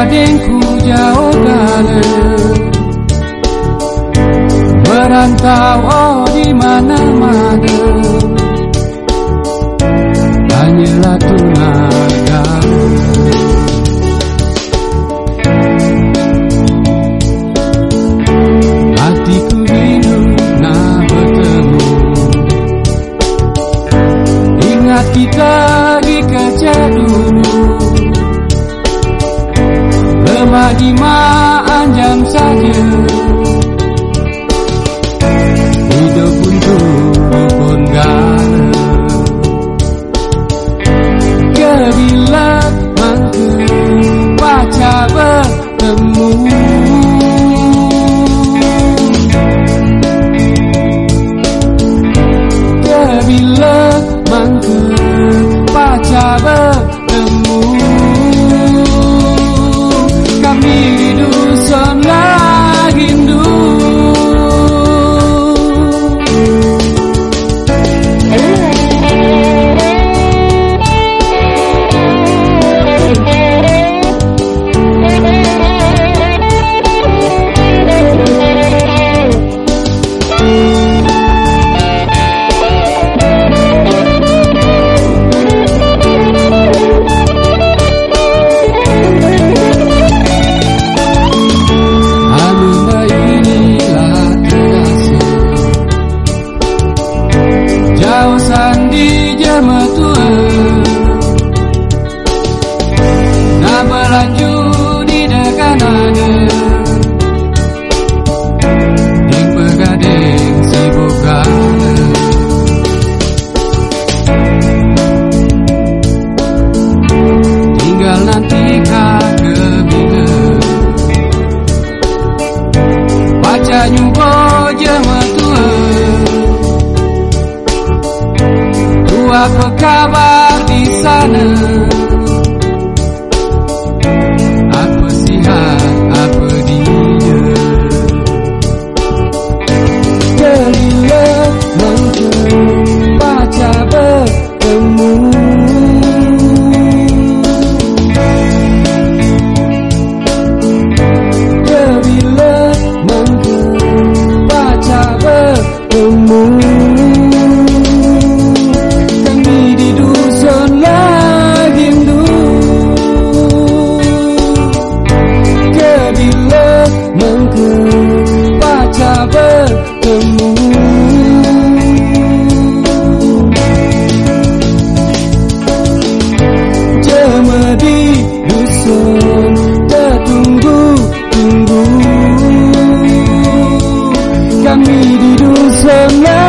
adengku jauh gale berantau oh di mana-mana. Hanyalah tunaga Hatiku rindu nah bertemu. Ingat kita Cuma dimaan jam saja. kawasan di Jamatua Nah berlanjut acaba. will.